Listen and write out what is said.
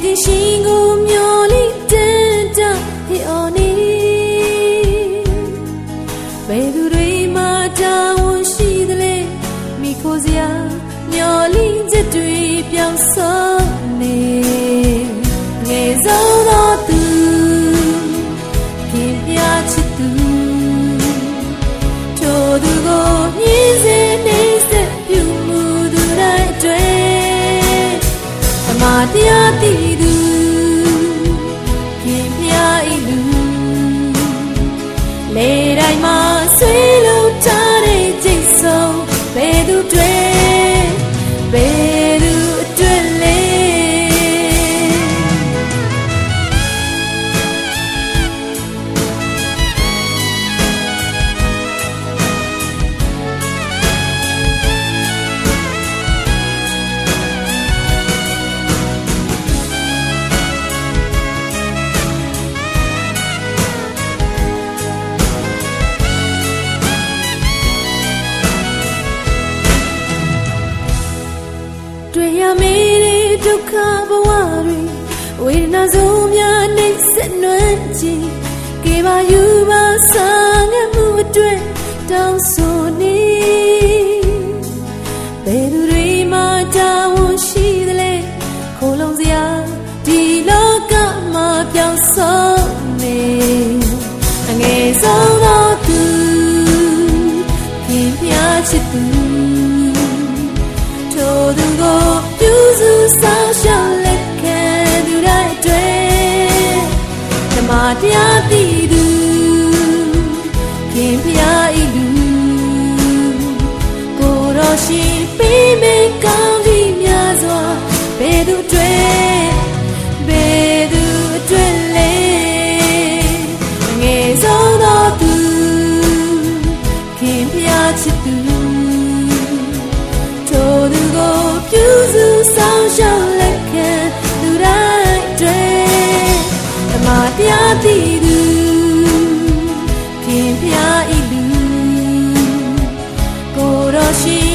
တွေပြောင်းဆုံးနေတွေ့ရမေးတဲ့တော့ကဘဝတွေအဖော်မဆုံးငယ်မဆုံးမတွေကဲတင်ရှင်ကိုမျောလိတန်တဟေအော်နေဘယ်သူတွေမှတာဝန်ရှိသလဲမိခိုစရာမျောလိချက်တွေပြောင်းဆုံးနေငယ်ဆုံးသောသူခင်ပြချစ်သူထိုသူကိုမြည်စေနေစေပြုမှုသူတိုင်းတွေအမတရားတည် လေ နာဆုံးများနှိမ့်ဆက်နွမ်းကြည့်ကေပါယူပါစာငတ်မှုအတွက်တောင်းဆိုနေဘယ်သူတွေမှတာဝန်ရှိသလဲခိုးလုံးစရာဒီလောကမှာပြောင်းဆုံးနေအငယ်ဆုံးသောသူခင်ပြချစ်သူ လူကိုတော်ရှင်ပေးမေကောင်းကြီးများစွာဘယ်သူတွေဘယ်သူအတွက်လဲငယ်ဆုံးသောသူခင်ဖျားချစ်သူထိုသူကိုပြုစုဆောင်ရှောက်လက်ခံသူတိုင်းတွေဓမ္မတရားတည်သူခ noite.